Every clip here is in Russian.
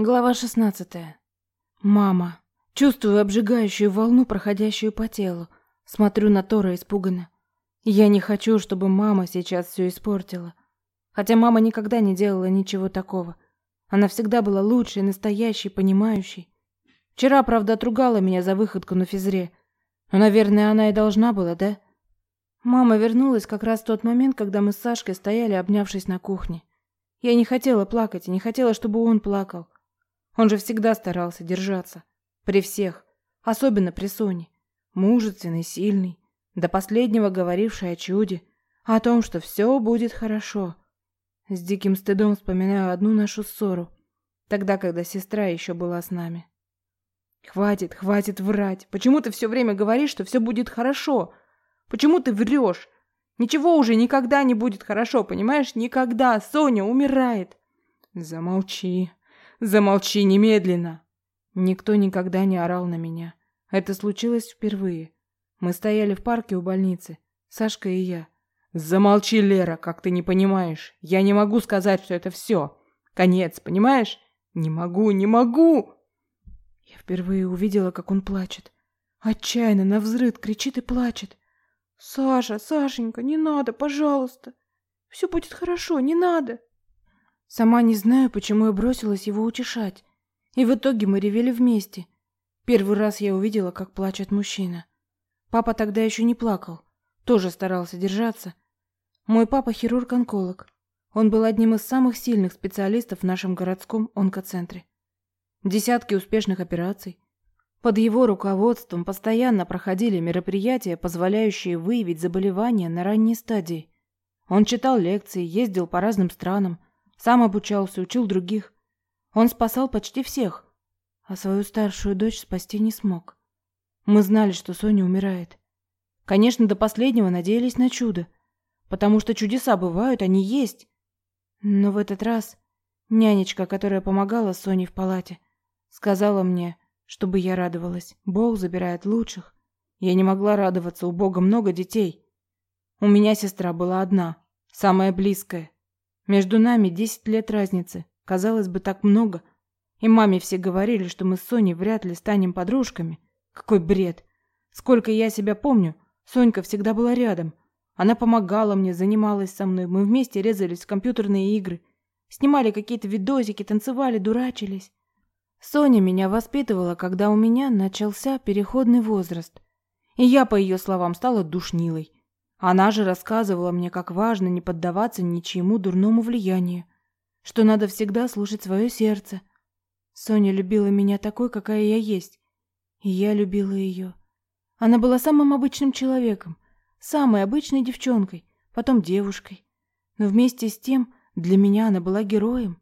Глава 16. Мама. Чувствую обжигающую волну, проходящую по телу. Смотрю на Тора испуганно. Я не хочу, чтобы мама сейчас все испортила. Хотя мама никогда не делала ничего такого. Она всегда была лучшей, настоящей, понимающей. Вчера, правда, отругала меня за выходку на физре. Но, наверное, она и должна была, да? Мама вернулась как раз в тот момент, когда мы с Сашкой стояли, обнявшись на кухне. Я не хотела плакать и не хотела, чтобы он плакал. Он же всегда старался держаться. При всех. Особенно при Соне. Мужественный, сильный. До последнего говоривший о чуде. О том, что все будет хорошо. С диким стыдом вспоминаю одну нашу ссору. Тогда, когда сестра еще была с нами. Хватит, хватит врать. Почему ты все время говоришь, что все будет хорошо? Почему ты врешь? Ничего уже никогда не будет хорошо, понимаешь? Никогда. Соня умирает. Замолчи. Замолчи немедленно. Никто никогда не орал на меня. Это случилось впервые. Мы стояли в парке у больницы, Сашка и я. Замолчи, Лера, как ты не понимаешь. Я не могу сказать, что это все. Конец, понимаешь? Не могу, не могу. Я впервые увидела, как он плачет. Отчаянно, навзрыд, кричит и плачет. Саша, Сашенька, не надо, пожалуйста. Все будет хорошо, не надо. Сама не знаю, почему я бросилась его утешать. И в итоге мы ревели вместе. Первый раз я увидела, как плачет мужчина. Папа тогда еще не плакал, тоже старался держаться. Мой папа хирург-онколог. Он был одним из самых сильных специалистов в нашем городском онкоцентре. Десятки успешных операций. Под его руководством постоянно проходили мероприятия, позволяющие выявить заболевания на ранней стадии. Он читал лекции, ездил по разным странам, сам обучался, учил других. Он спасал почти всех, а свою старшую дочь спасти не смог. Мы знали, что Соня умирает. Конечно, до последнего надеялись на чудо, потому что чудеса бывают, они есть. Но в этот раз нянечка, которая помогала Соне в палате, сказала мне, чтобы я радовалась. Бог забирает лучших. Я не могла радоваться, у Бога много детей. У меня сестра была одна, самая близкая. Между нами десять лет разницы. Казалось бы, так много. И маме все говорили, что мы с Соней вряд ли станем подружками. Какой бред. Сколько я себя помню, Сонька всегда была рядом. Она помогала мне, занималась со мной. Мы вместе резались в компьютерные игры. Снимали какие-то видосики, танцевали, дурачились. Соня меня воспитывала, когда у меня начался переходный возраст. И я, по ее словам, стала душнилой. Она же рассказывала мне, как важно не поддаваться ничьему дурному влиянию, что надо всегда слушать свое сердце. Соня любила меня такой, какая я есть, и я любила ее. Она была самым обычным человеком, самой обычной девчонкой, потом девушкой. Но вместе с тем для меня она была героем.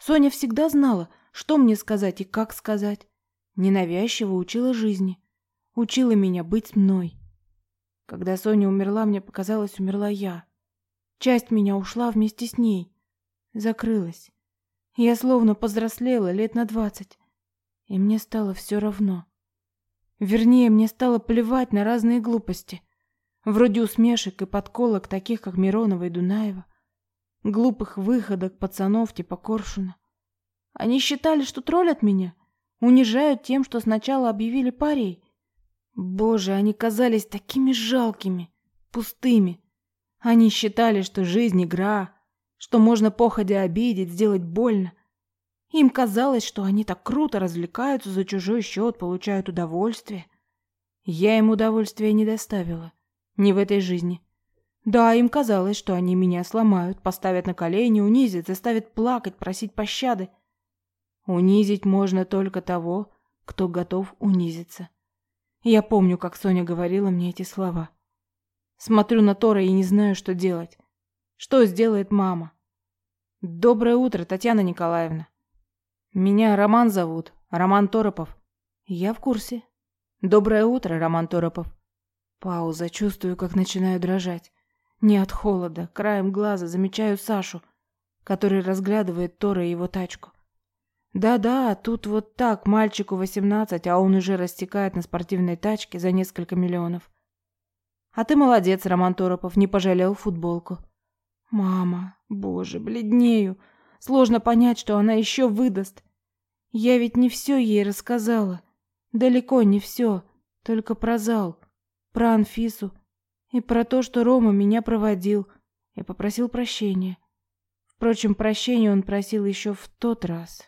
Соня всегда знала, что мне сказать и как сказать. Ненавязчиво учила жизни, учила меня быть мной. Когда Соня умерла, мне показалось, умерла я. Часть меня ушла вместе с ней. Закрылась. Я словно повзрослела лет на двадцать. И мне стало все равно. Вернее, мне стало плевать на разные глупости. Вроде усмешек и подколок таких, как Миронова и Дунаева. Глупых выходок пацанов типа Коршуна. Они считали, что троллят меня. Унижают тем, что сначала объявили парей, Боже, они казались такими жалкими, пустыми. Они считали, что жизнь игра, что можно походя обидеть, сделать больно. Им казалось, что они так круто развлекаются за чужой счет, получают удовольствие. Я им удовольствия не доставила. Не в этой жизни. Да, им казалось, что они меня сломают, поставят на колени, унизят, заставят плакать, просить пощады. Унизить можно только того, кто готов унизиться. Я помню, как Соня говорила мне эти слова. Смотрю на Тора и не знаю, что делать. Что сделает мама? Доброе утро, Татьяна Николаевна. Меня Роман зовут, Роман Торопов. Я в курсе. Доброе утро, Роман Торопов. Пауза, чувствую, как начинаю дрожать. Не от холода, краем глаза замечаю Сашу, который разглядывает Тора и его тачку. Да-да, тут вот так, мальчику 18, а он уже растекает на спортивной тачке за несколько миллионов. А ты молодец, Роман Торопов, не пожалел футболку. Мама, боже, бледнею. Сложно понять, что она еще выдаст. Я ведь не все ей рассказала. Далеко не все, только про зал, про Анфису и про то, что Рома меня проводил и попросил прощения. Впрочем, прощения он просил еще в тот раз.